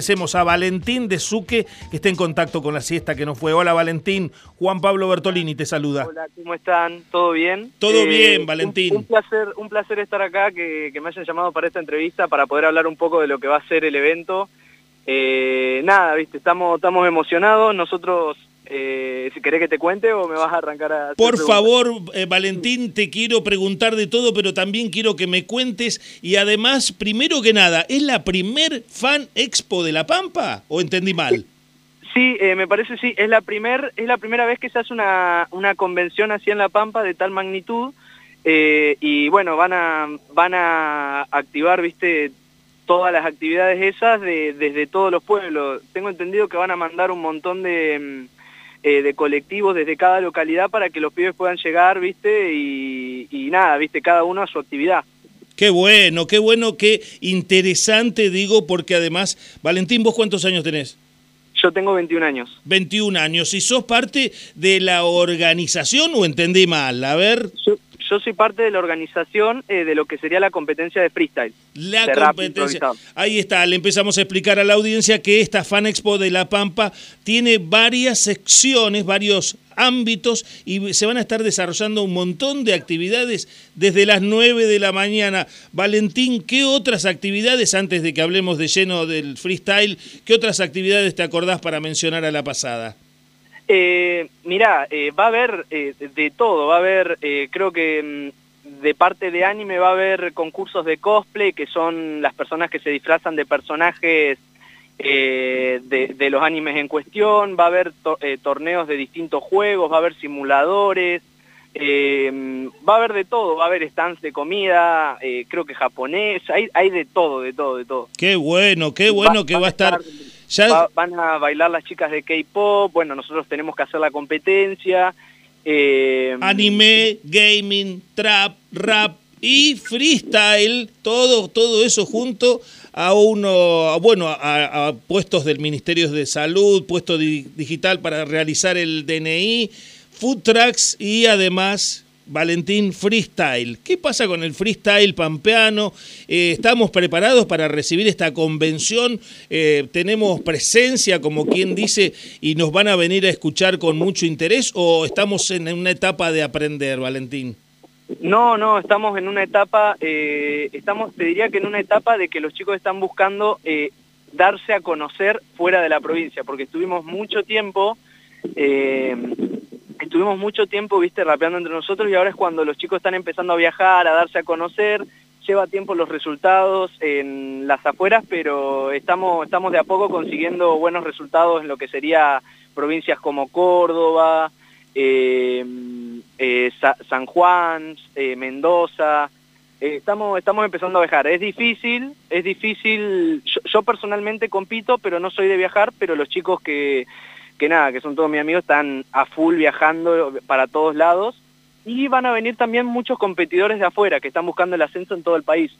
agradecemos a Valentín de Suque que esté en contacto con la siesta que nos fue. Hola Valentín, Juan Pablo Bertolini te saluda. Hola, ¿cómo están? ¿Todo bien? Todo bien, Valentín. Un, placer, un placer estar acá, que, me hayan llamado para esta entrevista, para poder hablar un poco de lo que va a ser el evento. Eh, nada, viste, estamos, estamos emocionados. Nosotros eh, si querés que te cuente o me vas a arrancar a... Por favor, eh, Valentín, te quiero preguntar de todo, pero también quiero que me cuentes. Y además, primero que nada, ¿es la primer fan expo de La Pampa o entendí mal? Sí, eh, me parece sí. Es la, primer, es la primera vez que se hace una, una convención así en La Pampa de tal magnitud. y bueno, van a, van a activar, viste, todas las actividades esas de, desde todos los pueblos. Tengo entendido que van a mandar un montón de mm, eh, de colectivos desde cada localidad para que los pibes puedan llegar, ¿viste? Y, nada, ¿viste? Cada uno a su actividad. Qué bueno, qué bueno, qué interesante, digo, porque además, Valentín, ¿vos cuántos años tenés? Yo tengo 21 años. 21 años. ¿Y sos parte de la organización o entendí mal? A ver yo soy parte de la organización eh, de lo que sería la competencia de freestyle. La competencia. Ahí está, le empezamos a explicar a la audiencia que esta Fan Expo de La Pampa tiene varias secciones, varios ámbitos y se van a estar desarrollando un montón de actividades desde las 9 de la mañana. Valentín, ¿qué otras actividades, antes de que hablemos de lleno del freestyle, qué otras actividades te acordás para mencionar a la pasada? Eh, mirá, eh, va a haber eh, de todo, va a haber, eh, creo que mm, de parte de anime va a haber concursos de cosplay, que son las personas que se disfrazan de personajes de, los animes en cuestión, va a haber torneos de distintos juegos, va a haber simuladores, va a haber de todo, va a haber stands de comida, creo que japonés, hay, hay de todo, de todo, de todo. Qué bueno, qué bueno que va a estar van a bailar las chicas de K-pop, bueno, nosotros tenemos que hacer la competencia. Eh, Anime, gaming, trap, rap y freestyle, todo, todo eso junto a uno, bueno, a, puestos del Ministerio de Salud, puesto digital para realizar el DNI, food trucks y además Valentín Freestyle. ¿Qué pasa con el freestyle pampeano? Eh, ¿Estamos preparados para recibir esta convención? Eh, ¿Tenemos presencia, como quien dice, y nos van a venir a escuchar con mucho interés o estamos en una etapa de aprender, Valentín? No, no, estamos en una etapa, eh, estamos, te diría que en una etapa de que los chicos están buscando darse a conocer fuera de la provincia, porque estuvimos mucho tiempo estuvimos mucho tiempo, viste, rapeando entre nosotros y ahora es cuando los chicos están empezando a viajar, a darse a conocer, lleva tiempo los resultados en las afueras, pero estamos, estamos de a poco consiguiendo buenos resultados en lo que sería provincias como Córdoba, eh, eh, San Juan, eh, Mendoza, estamos, estamos empezando a viajar. Es difícil, es difícil, yo personalmente compito, pero no soy de viajar, pero los chicos que que nada, que son todos mis amigos, están a full viajando para todos lados y van a venir también muchos competidores de afuera que están buscando el ascenso en todo el país.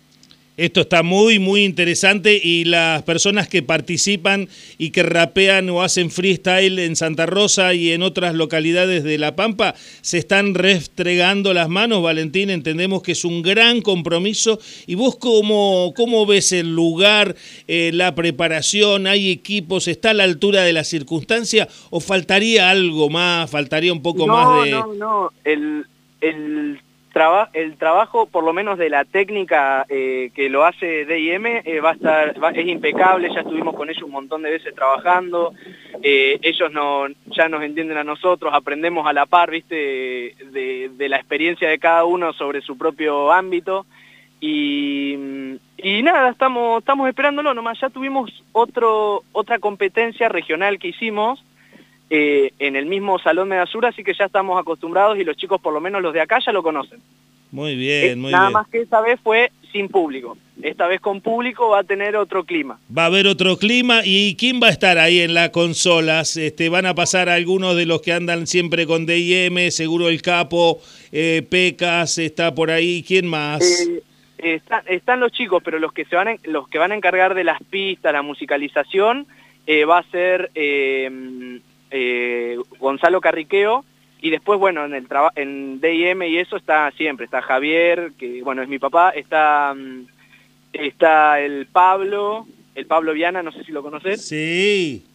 Esto está muy, muy interesante y las personas que participan y que rapean o hacen freestyle en Santa Rosa y en otras localidades de La Pampa se están restregando las manos, Valentín, entendemos que es un gran compromiso. ¿Y vos cómo, cómo ves el lugar, eh, la preparación? ¿Hay equipos? ¿Está a la altura de la circunstancia o faltaría algo más, faltaría un poco más de...? No, no, no, el, el el trabajo, por lo menos de la técnica eh, que lo hace D&M, eh, va a estar, es impecable, ya estuvimos con ellos un montón de veces trabajando, eh, ellos no, ya nos entienden a nosotros, aprendemos a la par, viste, de, la experiencia de cada uno sobre su propio ámbito, y, y nada, estamos, estamos esperándolo nomás, ya tuvimos otro, otra competencia regional que hicimos, eh, en el mismo Salón Medasura, así que ya estamos acostumbrados y los chicos, por lo menos los de acá, ya lo conocen. Muy bien, muy nada bien. Nada más que esta vez fue sin público. Esta vez con público va a tener otro clima. Va a haber otro clima. ¿Y quién va a estar ahí en las consolas? Este, ¿Van a pasar algunos de los que andan siempre con D&M? Seguro el Capo, eh, Pecas, está por ahí. ¿Quién más? Eh, están los chicos, pero los que, se van a, los que van a encargar de las pistas, la musicalización, va a ser eh, Gonzalo Carriqueo, y después, bueno, en el en D&M y eso está siempre, está Javier, que bueno, es mi papá, está, mm, está el Pablo, el Pablo Viana, no sé si lo conoces. Sí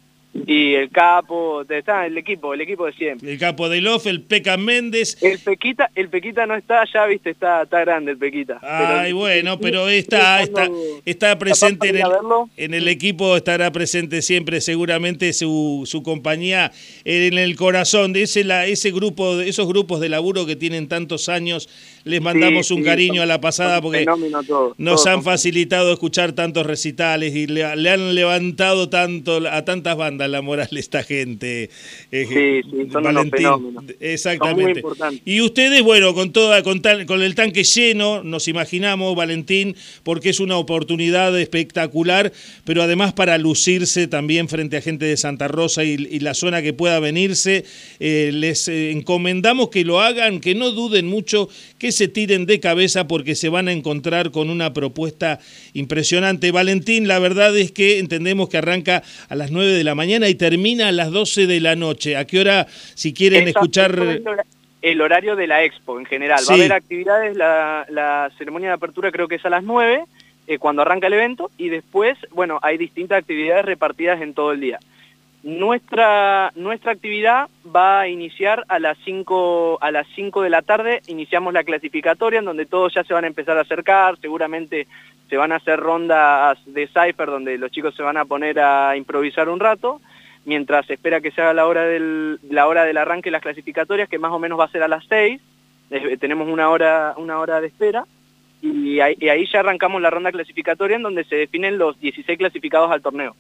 y el capo, está el equipo, el equipo de siempre. El capo de Lof, el Peca Méndez. El Pequita, el Pequita no está, ya viste, está, está grande el Pequita. Ay, bueno, pero está, está, está presente en el, en el, equipo, estará presente siempre seguramente su, su compañía en el corazón de ese, la, ese grupo, de esos grupos de laburo que tienen tantos años. Les mandamos un cariño a la pasada porque nos han facilitado escuchar tantos recitales y le han levantado tanto a tantas bandas la moral esta gente. Eh, sí, sí, son Valentín, Exactamente. y ustedes, bueno, con toda, con, con el tanque lleno, nos imaginamos, Valentín, porque es una oportunidad espectacular, pero además para lucirse también frente a gente de Santa Rosa y, la zona que pueda venirse, eh, les eh, encomendamos que lo hagan, que no duden mucho, que se tiren de cabeza porque se van a encontrar con una propuesta impresionante. Valentín, la verdad es que entendemos que arranca a las 9 de la mañana y termina a las 12 de la noche. ¿A qué hora, si quieren escuchar...? El horario de la expo en general. Va a haber actividades, la, ceremonia de apertura creo que es a las 9, eh, cuando arranca el evento, y después, bueno, hay distintas actividades repartidas en todo el día. Nuestra, nuestra actividad va a iniciar a las 5 a las 5 de la tarde, iniciamos la clasificatoria en donde todos ya se van a empezar a acercar, seguramente se van a hacer rondas de cipher donde los chicos se van a poner a improvisar un rato, mientras se espera que se haga la hora del, la hora del arranque de las clasificatorias, que más o menos va a ser a las 6, eh, tenemos una hora, una hora de espera, y ahí, y ahí, ya arrancamos la ronda clasificatoria en donde se definen los 16 clasificados al torneo.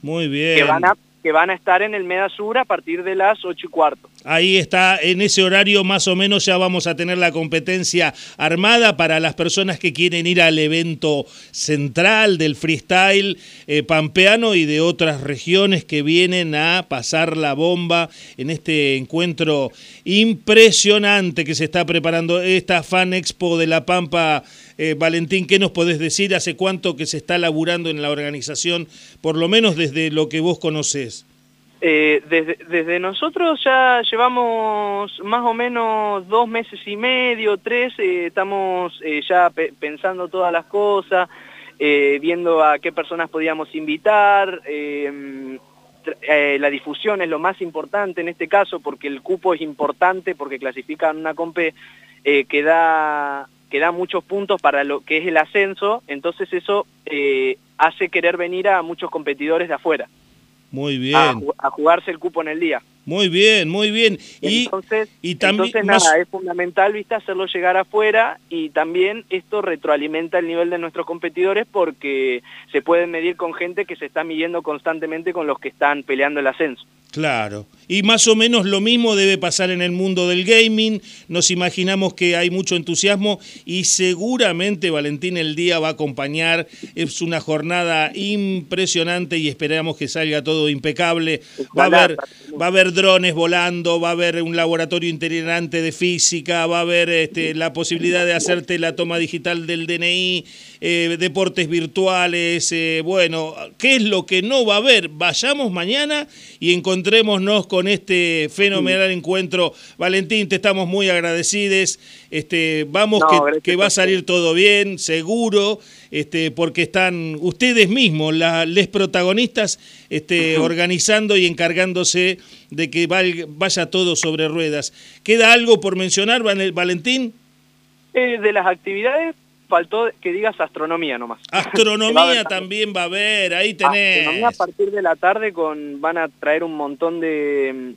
Muy bien. Que van a que van a estar en el Sur a partir de las 8 y cuarto. Ahí está, en ese horario más o menos ya vamos a tener la competencia armada para las personas que quieren ir al evento central del freestyle eh, pampeano y de otras regiones que vienen a pasar la bomba en este encuentro impresionante que se está preparando esta Fan Expo de La Pampa eh, Valentín, ¿qué nos podés decir? ¿Hace cuánto que se está laburando en la organización, por lo menos desde lo que vos conocés? Eh, desde, nosotros ya llevamos más o menos dos meses y medio, tres, eh, estamos ya pensando todas las cosas, viendo a qué personas podíamos invitar, la difusión es lo más importante en este caso porque el cupo es importante, porque clasifican una compe que da que da muchos puntos para lo que es el ascenso, entonces eso eh, hace querer venir a muchos competidores de afuera. Muy bien. A, jugarse el cupo en el día. Muy bien, muy bien. Y, entonces, y también, entonces nada, es fundamental, viste, hacerlo llegar afuera y también esto retroalimenta el nivel de nuestros competidores porque se pueden medir con gente que se está midiendo constantemente con los que están peleando el ascenso. Claro. Y más o menos lo mismo debe pasar en el mundo del gaming. Nos imaginamos que hay mucho entusiasmo y seguramente Valentín el día va a acompañar. Es una jornada impresionante y esperamos que salga todo impecable. Va a haber, va a haber drones volando, va a haber un laboratorio integrante de física, va a haber este, la posibilidad de hacerte la toma digital del DNI, eh, deportes virtuales. Eh, bueno, ¿qué es lo que no va a haber? Vayamos mañana y encontrémonos con este fenomenal encuentro. Valentín, te estamos muy agradecidos. Este, vamos que, va a salir todo bien, seguro, este, porque están ustedes mismos, las les protagonistas, este, organizando y encargándose de que vaya todo sobre ruedas. ¿Queda algo por mencionar, Valentín? Eh, de las actividades faltó que digas astronomía nomás. Astronomía también va a haber, ahí tenés. Astronomía a partir de la tarde con van a traer un montón de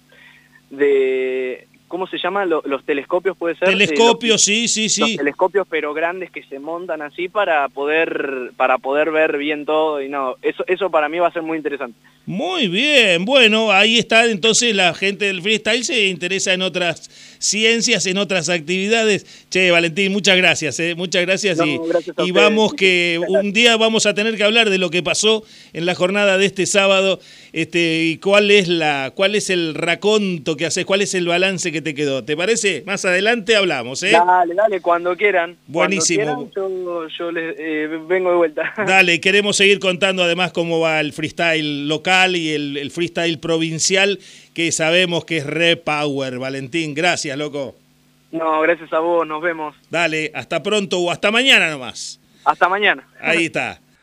de ¿cómo se llama? Los, telescopios puede ser. Telescopios, sí, sí, sí. Los telescopios pero grandes que se montan así para poder para poder ver bien todo y no, eso eso para mí va a ser muy interesante. Muy bien, bueno, ahí está entonces la gente del freestyle se interesa en otras ciencias, en otras actividades. Che, Valentín, muchas gracias, eh, muchas gracias y, y vamos que un día vamos a tener que hablar de lo que pasó en la jornada de este sábado, este y cuál es la cuál es el raconto que haces, cuál es el balance que te quedó. ¿Te parece? Más adelante hablamos, ¿eh? Dale, dale, cuando quieran. Buenísimo. yo, les, eh, vengo de vuelta. Dale, queremos seguir contando además cómo va el freestyle local y el, el freestyle provincial, que sabemos que es repower. Valentín, gracias, loco. No, gracias a vos, nos vemos. Dale, hasta pronto o hasta mañana nomás. Hasta mañana. Ahí está.